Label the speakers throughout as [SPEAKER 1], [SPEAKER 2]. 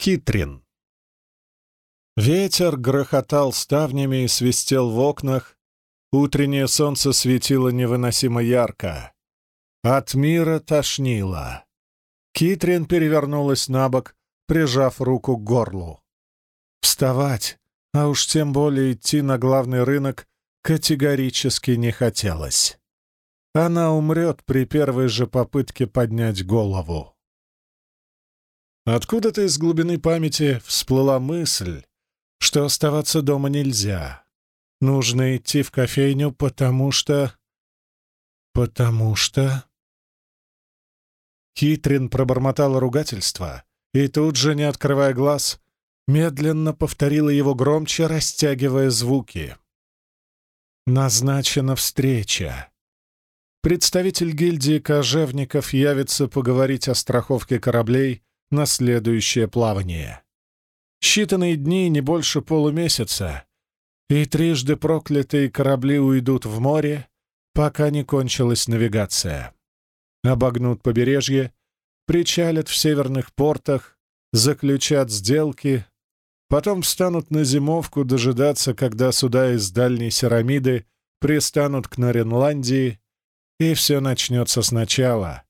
[SPEAKER 1] Китрин. Ветер грохотал ставнями и свистел в окнах. Утреннее солнце светило невыносимо ярко. От мира тошнило. Китрин перевернулась на бок, прижав руку к горлу. Вставать, а уж тем более идти на главный рынок, категорически не хотелось. Она умрет при первой же попытке поднять голову. Откуда-то из глубины памяти всплыла мысль, что оставаться дома нельзя. Нужно идти в кофейню, потому что... Потому что... Китрин пробормотала ругательство и тут же, не открывая глаз, медленно повторила его громче, растягивая звуки. Назначена встреча. Представитель гильдии кожевников явится поговорить о страховке кораблей на следующее плавание. Считанные дни, не больше полумесяца, и трижды проклятые корабли уйдут в море, пока не кончилась навигация. Обогнут побережье, причалят в северных портах, заключат сделки, потом встанут на зимовку дожидаться, когда суда из дальней Серамиды пристанут к Норенландии, и все начнется сначала —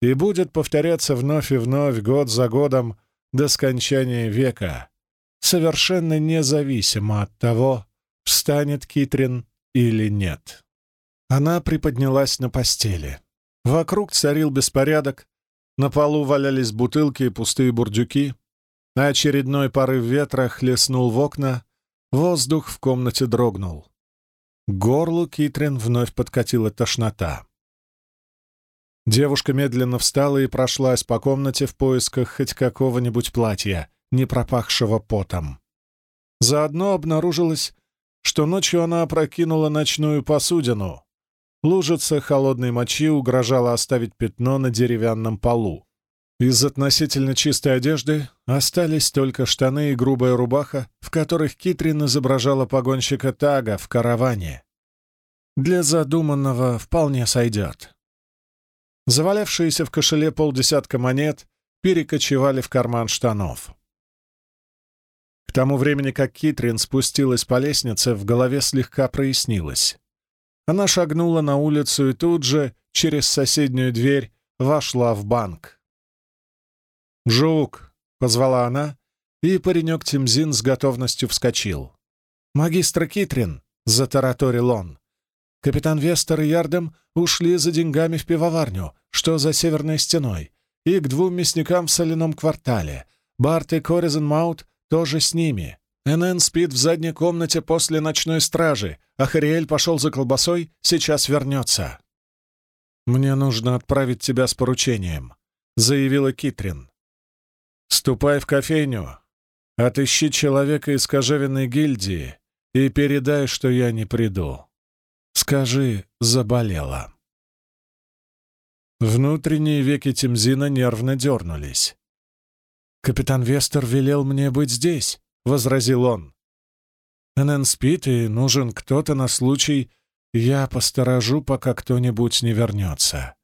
[SPEAKER 1] и будет повторяться вновь и вновь, год за годом, до скончания века, совершенно независимо от того, встанет Китрин или нет. Она приподнялась на постели. Вокруг царил беспорядок, на полу валялись бутылки и пустые бурдюки, а очередной порыв ветра хлестнул в окна, воздух в комнате дрогнул. К горлу Китрин вновь подкатила тошнота. Девушка медленно встала и прошлась по комнате в поисках хоть какого-нибудь платья, не пропахшего потом. Заодно обнаружилось, что ночью она опрокинула ночную посудину. Лужица холодной мочи угрожала оставить пятно на деревянном полу. Из относительно чистой одежды остались только штаны и грубая рубаха, в которых Китрин изображала погонщика Тага в караване. Для задуманного вполне сойдет. Завалявшиеся в кошеле полдесятка монет перекочевали в карман штанов. К тому времени, как Китрин спустилась по лестнице, в голове слегка прояснилось. Она шагнула на улицу и тут же, через соседнюю дверь, вошла в банк. «Жук!» — позвала она, и паренек Тимзин с готовностью вскочил. «Магистр Китрин!» — затараторил он. Капитан Вестер и Ярдем ушли за деньгами в пивоварню, что за северной стеной, и к двум мясникам в соляном квартале. Барт и Коризен Маут тоже с ними. НН спит в задней комнате после ночной стражи, а Хариэль пошел за колбасой, сейчас вернется. «Мне нужно отправить тебя с поручением», — заявила Китрин. «Ступай в кофейню, отыщи человека из кожевенной гильдии и передай, что я не приду». Скажи, заболела. Внутренние веки Тимзина нервно дернулись. «Капитан Вестер велел мне быть здесь», — возразил он. «Энн спит, и нужен кто-то на случай, я посторожу, пока кто-нибудь не вернется.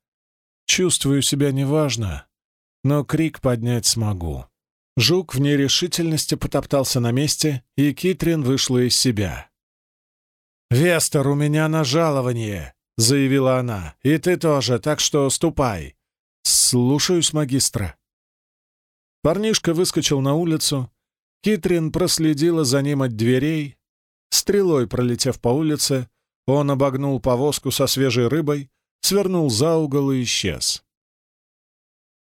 [SPEAKER 1] Чувствую себя неважно, но крик поднять смогу». Жук в нерешительности потоптался на месте, и Китрин вышла из себя. «Вестер, у меня на жалование!» — заявила она. «И ты тоже, так что ступай!» «Слушаюсь, магистра!» Парнишка выскочил на улицу. Китрин проследила за ним от дверей. Стрелой пролетев по улице, он обогнул повозку со свежей рыбой, свернул за угол и исчез.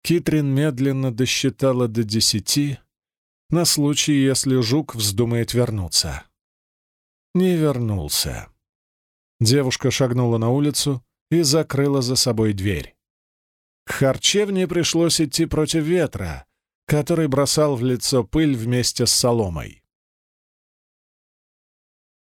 [SPEAKER 1] Китрин медленно досчитала до десяти, на случай, если жук вздумает вернуться не вернулся. Девушка шагнула на улицу и закрыла за собой дверь. К харчевне пришлось идти против ветра, который бросал в лицо пыль вместе с соломой.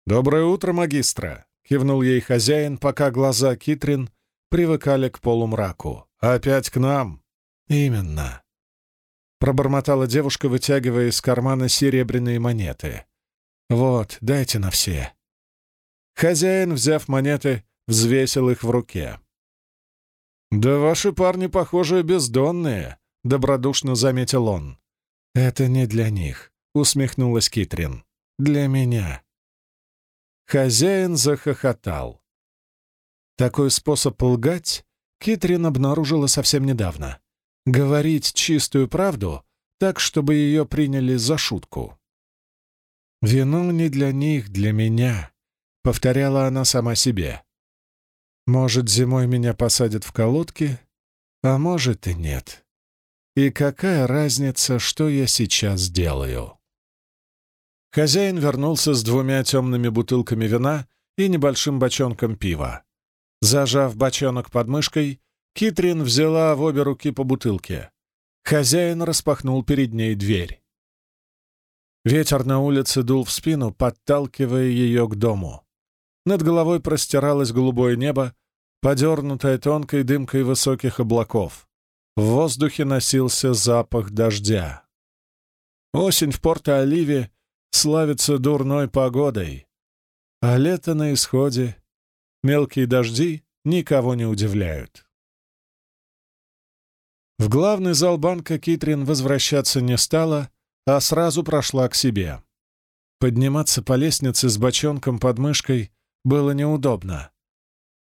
[SPEAKER 1] «Доброе утро, магистра!» — кивнул ей хозяин, пока глаза Китрин привыкали к полумраку. «Опять к нам?» «Именно», — пробормотала девушка, вытягивая из кармана серебряные монеты. «Вот, дайте на все». Хозяин, взяв монеты, взвесил их в руке. «Да ваши парни, похоже, бездонные», — добродушно заметил он. «Это не для них», — усмехнулась Китрин. «Для меня». Хозяин захохотал. Такой способ лгать Китрин обнаружила совсем недавно. Говорить чистую правду так, чтобы ее приняли за шутку. «Вино не для них, для меня», — повторяла она сама себе. «Может, зимой меня посадят в колодки, а может и нет. И какая разница, что я сейчас делаю?» Хозяин вернулся с двумя темными бутылками вина и небольшим бочонком пива. Зажав бочонок под мышкой, Китрин взяла в обе руки по бутылке. Хозяин распахнул перед ней дверь. Ветер на улице дул в спину, подталкивая ее к дому. Над головой простиралось голубое небо, подернутое тонкой дымкой высоких облаков. В воздухе носился запах дождя. Осень в Порто-Оливе славится дурной погодой, а лето на исходе, мелкие дожди никого не удивляют. В главный зал банка Китрин возвращаться не стала, а сразу прошла к себе. Подниматься по лестнице с бочонком под мышкой было неудобно.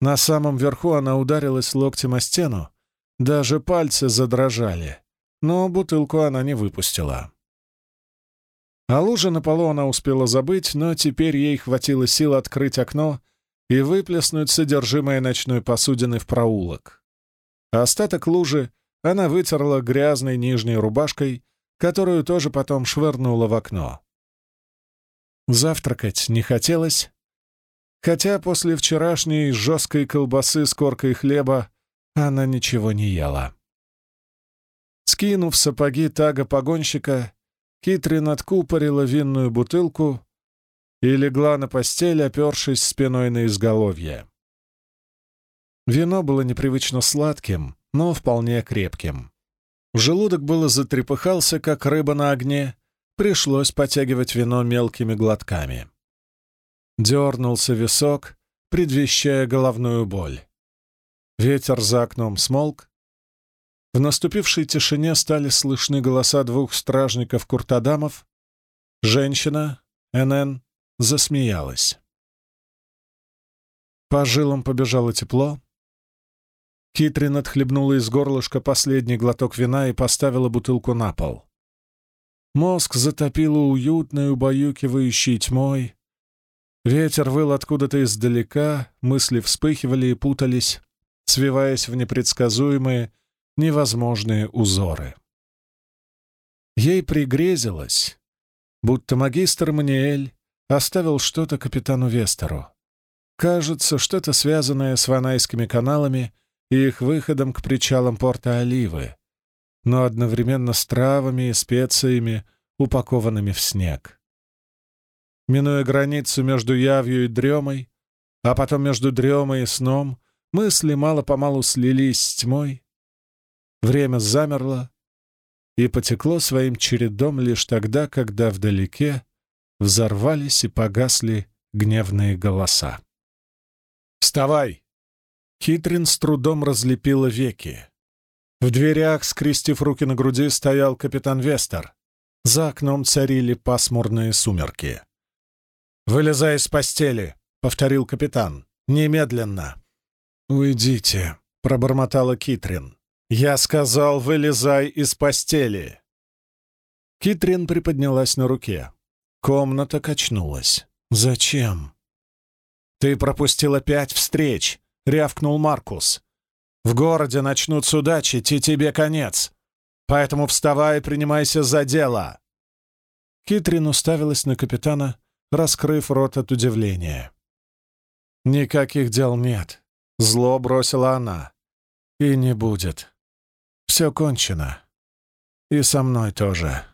[SPEAKER 1] На самом верху она ударилась локтем о стену, даже пальцы задрожали, но бутылку она не выпустила. О луже на полу она успела забыть, но теперь ей хватило сил открыть окно и выплеснуть содержимое ночной посудины в проулок. А остаток лужи она вытерла грязной нижней рубашкой, которую тоже потом швырнула в окно. Завтракать не хотелось, хотя после вчерашней жесткой колбасы с коркой хлеба она ничего не ела. Скинув сапоги тага-погонщика, Китрин откупорила винную бутылку и легла на постель, опершись спиной на изголовье. Вино было непривычно сладким, но вполне крепким. Желудок было затрепыхался, как рыба на огне, пришлось потягивать вино мелкими глотками. Дернулся висок, предвещая головную боль. Ветер за окном смолк, в наступившей тишине стали слышны голоса двух стражников Куртадамов. Женщина, НН, засмеялась. По жилам побежало тепло. Китрин отхлебнула из горлышка последний глоток вина и поставила бутылку на пол. Мозг затопило уютной, убаюкивающей тьмой. Ветер выл откуда-то издалека, мысли вспыхивали и путались, свиваясь в непредсказуемые, невозможные узоры. Ей пригрезилось, будто магистр Маниэль оставил что-то капитану Вестеру. Кажется, что-то связанное с Ванайскими каналами и их выходом к причалам порта Оливы, но одновременно с травами и специями, упакованными в снег. Минуя границу между явью и дремой, а потом между дремой и сном, мысли мало-помалу слились с тьмой, Время замерло и потекло своим чередом лишь тогда, когда вдалеке взорвались и погасли гневные голоса. «Вставай!» Китрин с трудом разлепила веки. В дверях, скрестив руки на груди, стоял капитан Вестер. За окном царили пасмурные сумерки. «Вылезай из постели!» — повторил капитан. «Немедленно!» «Уйдите!» — пробормотала Китрин. «Я сказал, вылезай из постели!» Китрин приподнялась на руке. Комната качнулась. «Зачем?» «Ты пропустила пять встреч!» — рявкнул Маркус. «В городе начнут судачить, и тебе конец. Поэтому вставай и принимайся за дело!» Китрин уставилась на капитана, раскрыв рот от удивления. «Никаких дел нет», — зло бросила она. «И не будет. Все кончено. И со мной тоже.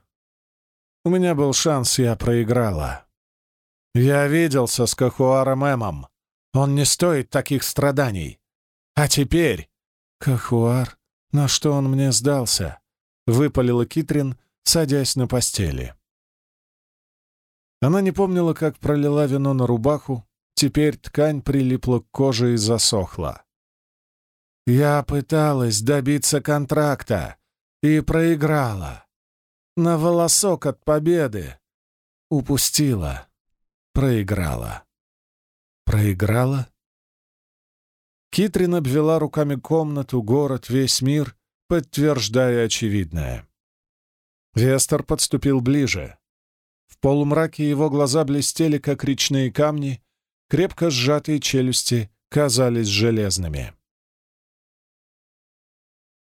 [SPEAKER 1] У меня был шанс, я проиграла. Я виделся с Кахуаром Эмом. Он не стоит таких страданий. А теперь... Кахуар, на что он мне сдался? Выпалила Китрин, садясь на постели. Она не помнила, как пролила вино на рубаху, теперь ткань прилипла к коже и засохла. Я пыталась добиться контракта и проиграла. на волосок от победы. Упустила. Проиграла. Проиграла? Китрин обвела руками комнату, город, весь мир, подтверждая очевидное. Вестер подступил ближе. В полумраке его глаза блестели, как речные камни, крепко сжатые челюсти казались железными.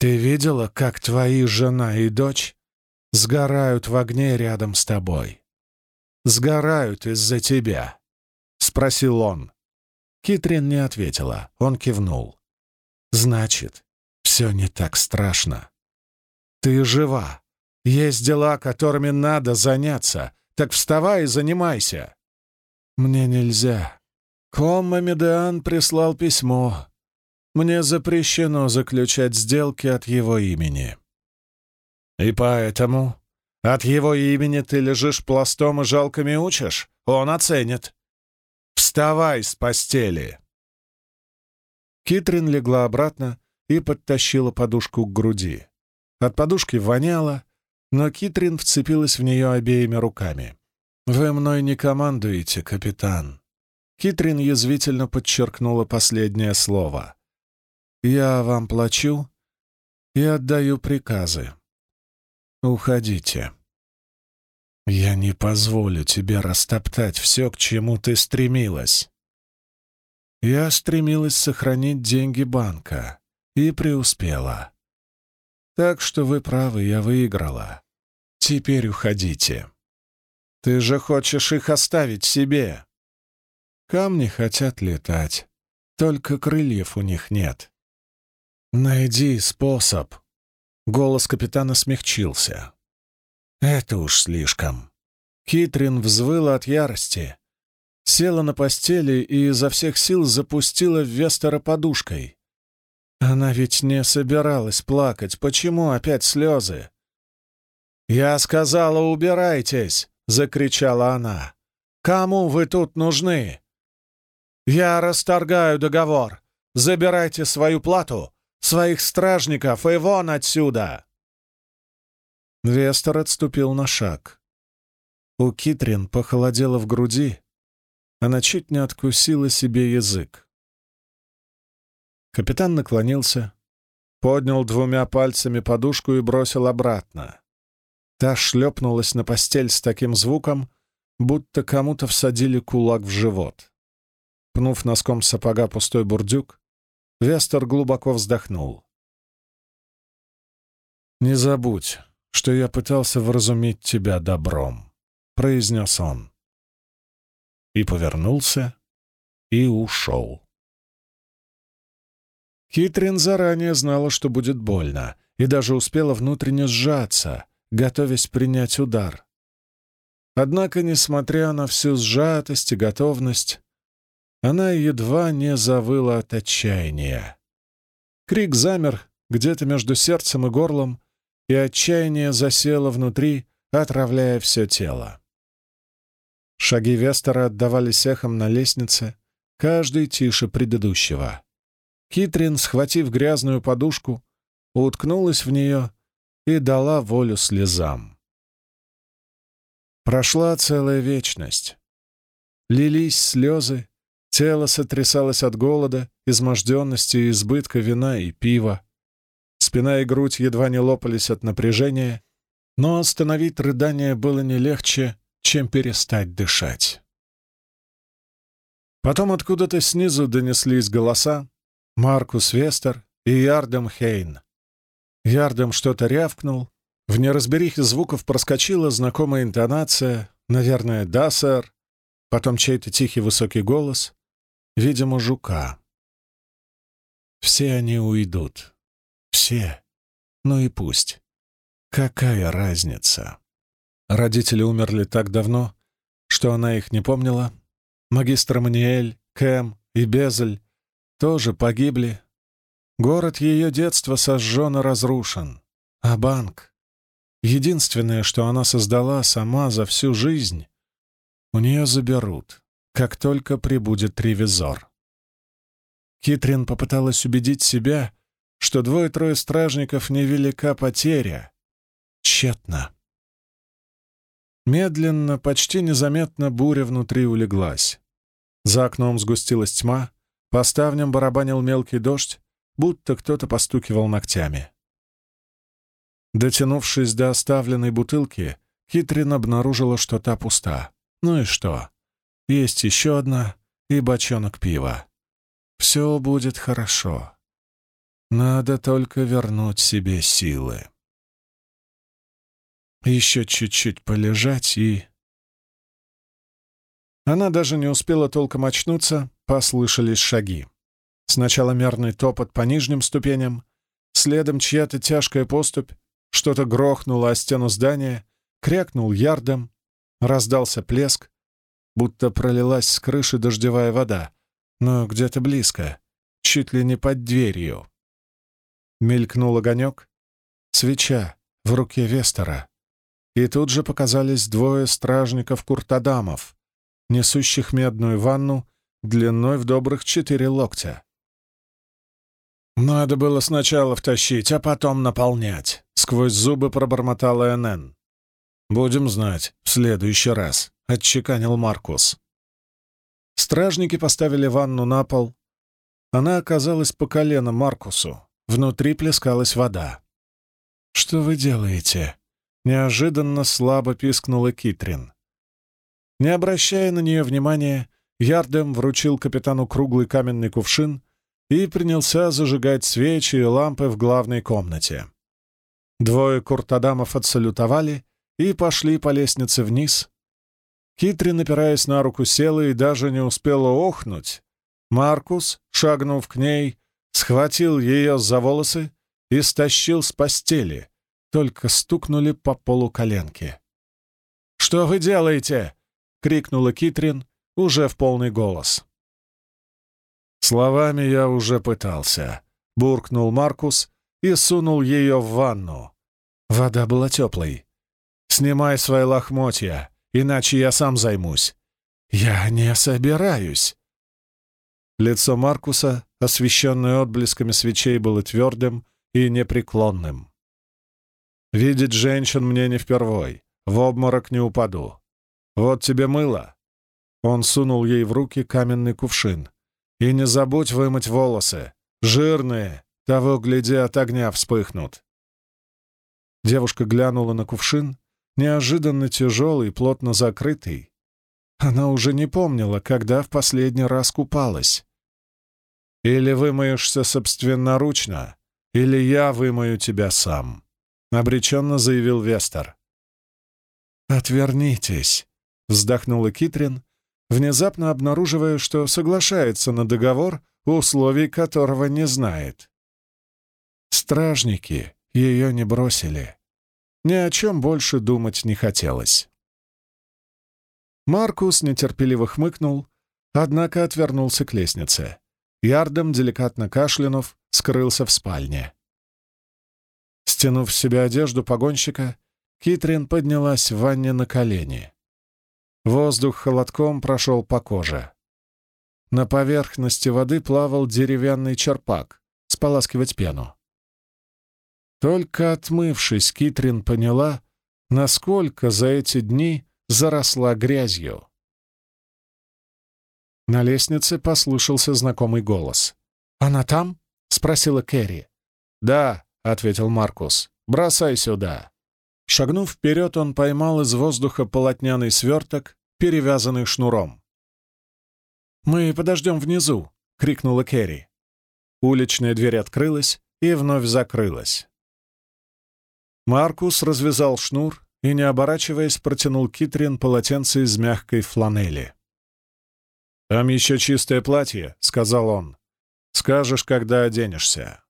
[SPEAKER 1] «Ты видела, как твои жена и дочь сгорают в огне рядом с тобой? Сгорают из-за тебя?» — спросил он. Китрин не ответила, он кивнул. «Значит, все не так страшно. Ты жива. Есть дела, которыми надо заняться. Так вставай и занимайся». «Мне нельзя. Комма Медеан прислал письмо. Мне запрещено заключать сделки от его имени. И поэтому от его имени ты лежишь пластом и жалками учишь? Он оценит. Вставай с постели!» Китрин легла обратно и подтащила подушку к груди. От подушки воняло, но Китрин вцепилась в нее обеими руками. «Вы мной не командуете, капитан». Китрин язвительно подчеркнула последнее слово. Я вам плачу и отдаю приказы. Уходите. Я не позволю тебе растоптать все, к чему ты стремилась. Я стремилась сохранить деньги банка и преуспела. Так что вы правы, я выиграла. Теперь уходите. Ты же хочешь их оставить себе. Камни хотят летать, только крыльев у них нет. «Найди способ!» Голос капитана смягчился. «Это уж слишком». Китрин взвыла от ярости, села на постели и изо всех сил запустила в Вестера подушкой. Она ведь не собиралась плакать. Почему опять слезы? «Я сказала, убирайтесь!» — закричала она. «Кому вы тут нужны?» «Я расторгаю договор. Забирайте свою плату Своих стражников и вон отсюда!» Вестер отступил на шаг. У Китрин похолодело в груди, она чуть не откусила себе язык. Капитан наклонился, поднял двумя пальцами подушку и бросил обратно. Та шлепнулась на постель с таким звуком, будто кому-то всадили кулак в живот. Пнув носком сапога пустой бурдюк, Вестер глубоко вздохнул. «Не забудь, что я пытался вразумить тебя добром», — произнес он. И повернулся, и ушел. Китрин заранее знала, что будет больно, и даже успела внутренне сжаться, готовясь принять удар. Однако, несмотря на всю сжатость и готовность, она едва не завыла от отчаяния. Крик замер где-то между сердцем и горлом, и отчаяние засело внутри, отравляя все тело. Шаги Вестера отдавались эхом на лестнице, каждый тише предыдущего. Китрин, схватив грязную подушку, уткнулась в нее и дала волю слезам. Прошла целая вечность. Лились слезы, Тело сотрясалось от голода, изможденности и избытка вина и пива. Спина и грудь едва не лопались от напряжения, но остановить рыдание было не легче, чем перестать дышать. Потом откуда-то снизу донеслись голоса Маркус Вестер и Ярдем Хейн. Ярдем что-то рявкнул, в неразберихе звуков проскочила знакомая интонация, наверное, «да, сэр», потом чей-то тихий высокий голос, видимо, жука. Все они уйдут. Все. Ну и пусть. Какая разница? Родители умерли так давно, что она их не помнила. Магистр Маниэль, Кэм и Безель тоже погибли. Город ее детства сожжен и разрушен. А банк? Единственное, что она создала сама за всю жизнь, у нее заберут как только прибудет ревизор. Китрин попыталась убедить себя, что двое-трое стражников — невелика потеря. Тщетно. Медленно, почти незаметно буря внутри улеглась. За окном сгустилась тьма, по ставням барабанил мелкий дождь, будто кто-то постукивал ногтями. Дотянувшись до оставленной бутылки, Китрин обнаружила, что та пуста. Ну и что? Есть еще одна и бочонок пива. Все будет хорошо. Надо только вернуть себе силы. Еще чуть-чуть полежать и... Она даже не успела толком очнуться, послышались шаги. Сначала мерный топот по нижним ступеням, следом чья-то тяжкая поступь, что-то грохнуло о стену здания, крякнул ярдом, раздался плеск, будто пролилась с крыши дождевая вода, но где-то близко, чуть ли не под дверью. Мелькнул огонек, свеча в руке Вестера, и тут же показались двое стражников-куртадамов, несущих медную ванну длиной в добрых четыре локтя. «Надо было сначала втащить, а потом наполнять», — сквозь зубы пробормотала НН. «Будем знать в следующий раз», — отчеканил Маркус. Стражники поставили ванну на пол. Она оказалась по колено Маркусу. Внутри плескалась вода. «Что вы делаете?» — неожиданно слабо пискнула Китрин. Не обращая на нее внимания, Ярдем вручил капитану круглый каменный кувшин и принялся зажигать свечи и лампы в главной комнате. Двое куртадамов отсалютовали и пошли по лестнице вниз. Китри, напираясь на руку, села и даже не успела охнуть. Маркус, шагнув к ней, схватил ее за волосы и стащил с постели, только стукнули по полу коленки. «Что вы делаете?» — крикнула Китрин уже в полный голос. «Словами я уже пытался», — буркнул Маркус и сунул ее в ванну. Вода была теплой. «Снимай свои лохмотья, иначе я сам займусь». «Я не собираюсь». Лицо Маркуса, освещенное отблесками свечей, было твердым и непреклонным. «Видеть женщин мне не впервой, в обморок не упаду. «Вот тебе мыло!» Он сунул ей в руки каменный кувшин. «И не забудь вымыть волосы! Жирные! Того, гляди, от огня вспыхнут!» Девушка глянула на кувшин, неожиданно тяжелый, плотно закрытый. Она уже не помнила, когда в последний раз купалась. «Или вымоешься собственноручно, или я вымою тебя сам», — обреченно заявил Вестер. «Отвернитесь», Вздохнула Китрин, внезапно обнаруживая, что соглашается на договор, условий которого не знает. Стражники ее не бросили. Ни о чем больше думать не хотелось. Маркус нетерпеливо хмыкнул, однако отвернулся к лестнице. Ярдом, деликатно кашлянув, скрылся в спальне. Стянув в себя одежду погонщика, Китрин поднялась в ванне на колени. Воздух холодком прошел по коже. На поверхности воды плавал деревянный черпак, споласкивать пену. Только отмывшись, Китрин поняла, насколько за эти дни заросла грязью. На лестнице послышался знакомый голос. «Она там?» — спросила Кэрри. «Да», — ответил Маркус. «Бросай сюда». Шагнув вперед, он поймал из воздуха полотняный сверток, перевязанный шнуром. «Мы подождем внизу!» — крикнула Керри. Уличная дверь открылась и вновь закрылась. Маркус развязал шнур и, не оборачиваясь, протянул Китрин полотенце из мягкой фланели. «Там еще чистое платье», — сказал он. «Скажешь, когда оденешься».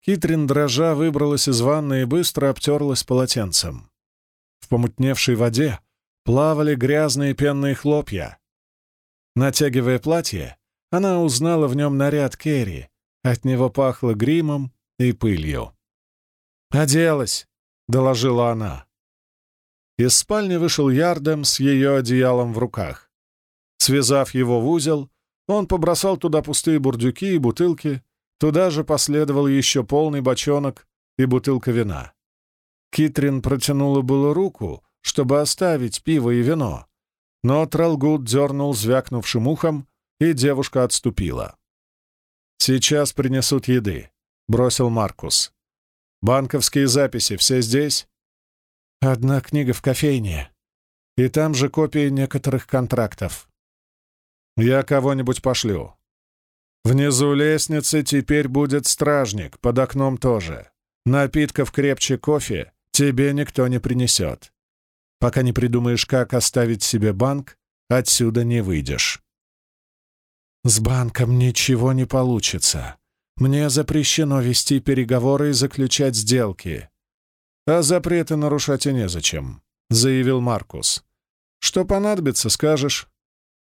[SPEAKER 1] Китрин, дрожа, выбралась из ванны и быстро обтерлась полотенцем. В помутневшей воде плавали грязные пенные хлопья. Натягивая платье, она узнала в нем наряд Керри. От него пахло гримом и пылью. «Оделась», — доложила она. Из спальни вышел Ярдем с ее одеялом в руках. Связав его в узел, он побросал туда пустые бурдюки и бутылки, Туда же последовал еще полный бочонок и бутылка вина. Китрин протянула было руку, чтобы оставить пиво и вино, но Тралгут дернул звякнувшим ухом, и девушка отступила. «Сейчас принесут еды», — бросил Маркус. «Банковские записи все здесь?» «Одна книга в кофейне. И там же копии некоторых контрактов». «Я кого-нибудь пошлю. Внизу лестницы теперь будет стражник, под окном тоже. Напитков крепче кофе тебе никто не принесет. Пока не придумаешь, как оставить себе банк, отсюда не выйдешь». «С банком ничего не получится. Мне запрещено вести переговоры и заключать сделки. А запреты нарушать и незачем», — заявил Маркус. «Что понадобится, скажешь.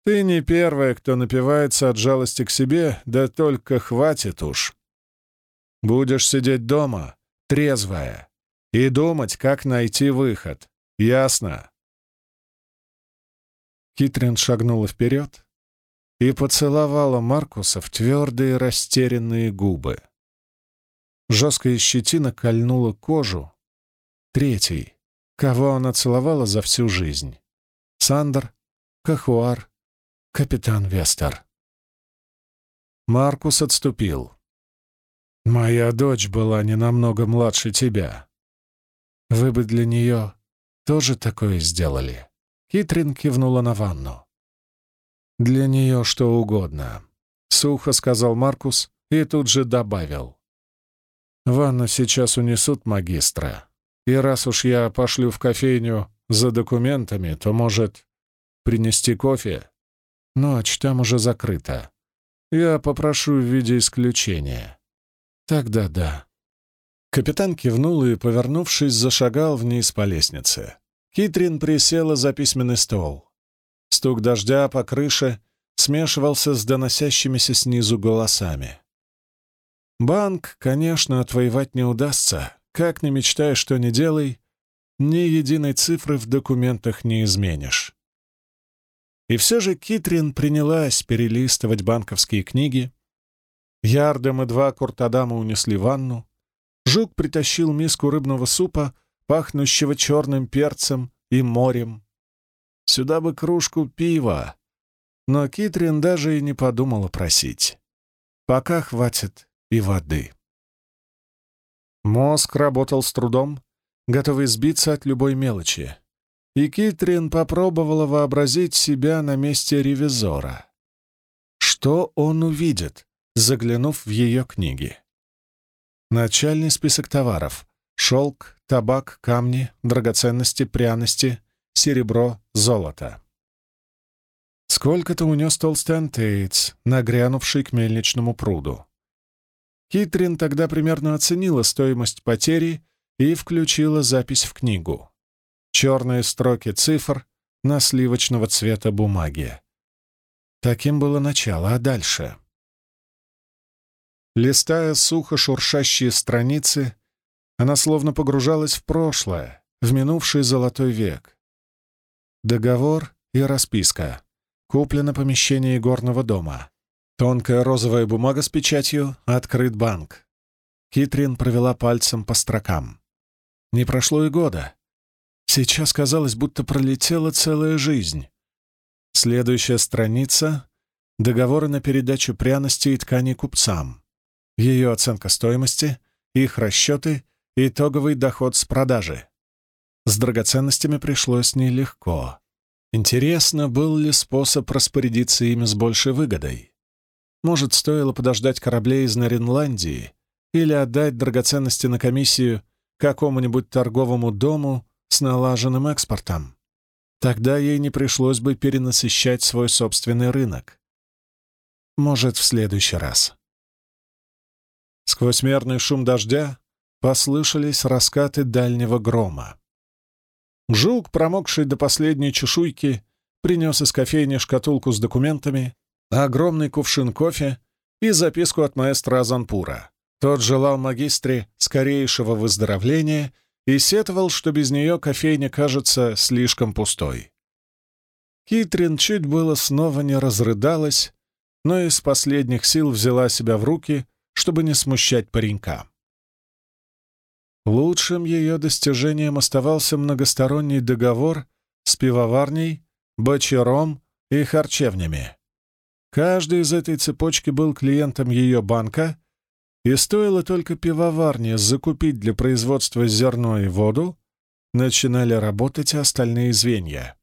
[SPEAKER 1] Ты не первая, кто напивается от жалости к себе, да только хватит уж. Будешь сидеть дома, трезвая, и думать, как найти выход. Ясно?» Китрин шагнула вперед, и поцеловала Маркуса в твердые растерянные губы. Жесткая щетина кольнула кожу. Третий, кого она целовала за всю жизнь. Сандер, Кахуар, капитан Вестер. Маркус отступил. «Моя дочь была не намного младше тебя. Вы бы для нее тоже такое сделали?» Китрин кивнула на ванну. «Для нее что угодно», — сухо сказал Маркус и тут же добавил. «Ванну сейчас унесут магистра, и раз уж я пошлю в кофейню за документами, то, может, принести кофе? Ночь там уже закрыта. Я попрошу в виде исключения. Тогда да». Капитан кивнул и, повернувшись, зашагал вниз по лестнице. Китрин присела за письменный стол. Стук дождя по крыше смешивался с доносящимися снизу голосами. Банк, конечно, отвоевать не удастся. Как ни мечтай, что не делай, ни единой цифры в документах не изменишь. И все же Китрин принялась перелистывать банковские книги. Ярдом и два куртадама унесли ванну. Жук притащил миску рыбного супа, пахнущего черным перцем и морем. Сюда бы кружку пива. Но Китрин даже и не подумала просить. Пока хватит и воды. Мозг работал с трудом, готовый сбиться от любой мелочи. И Китрин попробовала вообразить себя на месте ревизора. Что он увидит, заглянув в ее книги? Начальный список товаров — шелк, табак, камни, драгоценности, пряности, серебро, золото. Сколько-то унес толстый антеец, нагрянувший к мельничному пруду. Китрин тогда примерно оценила стоимость потери и включила запись в книгу. Черные строки цифр на сливочного цвета бумаги. Таким было начало, а дальше? Листая сухо шуршащие страницы, она словно погружалась в прошлое, в минувший золотой век. Договор и расписка. Куплено помещение игорного дома. Тонкая розовая бумага с печатью «Открыт банк». Китрин провела пальцем по строкам. Не прошло и года. Сейчас казалось, будто пролетела целая жизнь. Следующая страница — договоры на передачу пряностей и тканей купцам. Ее оценка стоимости, их расчеты, итоговый доход с продажи. С драгоценностями пришлось нелегко. Интересно, был ли способ распорядиться ими с большей выгодой? Может, стоило подождать кораблей из Наринландии или отдать драгоценности на комиссию какому-нибудь торговому дому с налаженным экспортом? Тогда ей не пришлось бы перенасыщать свой собственный рынок. Может, в следующий раз. Сквозь мерный шум дождя послышались раскаты дальнего грома. Жук, промокший до последней чешуйки, принес из кофейни шкатулку с документами, огромный кувшин кофе и записку от маэстро Азанпура. Тот желал магистре скорейшего выздоровления и сетовал, что без нее кофейня кажется слишком пустой. Китрин чуть было снова не разрыдалась, но из последних сил взяла себя в руки, чтобы не смущать паренька. Лучшим ее достижением оставался многосторонний договор с пивоварней, бочаром и харчевнями. Каждый из этой цепочки был клиентом ее банка, и стоило только пивоварне закупить для производства зерно и воду, начинали работать остальные звенья.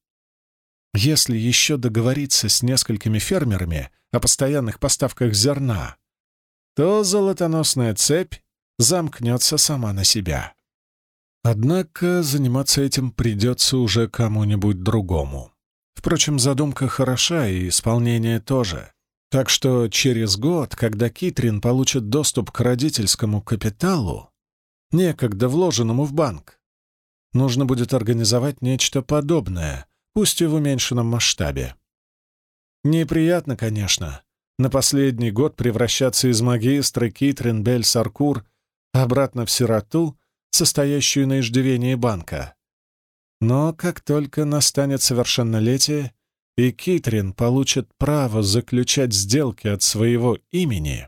[SPEAKER 1] Если еще договориться с несколькими фермерами о постоянных поставках зерна, то золотоносная цепь замкнется сама на себя. Однако заниматься этим придется уже кому-нибудь другому. Впрочем, задумка хороша и исполнение тоже. Так что через год, когда Китрин получит доступ к родительскому капиталу, некогда вложенному в банк, нужно будет организовать нечто подобное, пусть и в уменьшенном масштабе. Неприятно, конечно, на последний год превращаться из магистра Китрин Бель Саркур обратно в сироту, состоящую на иждивении банка. Но как только настанет совершеннолетие, и Китрин получит право заключать сделки от своего имени,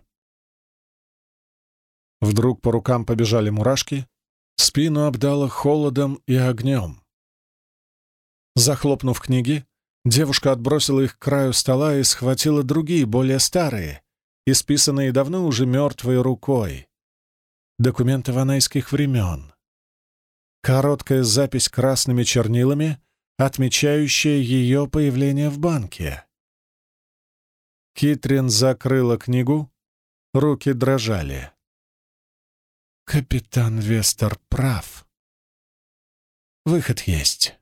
[SPEAKER 1] Вдруг по рукам побежали мурашки, спину обдало холодом и огнем. Захлопнув книги, девушка отбросила их к краю стола и схватила другие, более старые, исписанные давно уже мертвой рукой. Документы ванайских времен. Короткая запись красными чернилами, отмечающая ее появление в банке. Китрин закрыла книгу, руки дрожали. Капитан Вестер прав. Выход есть.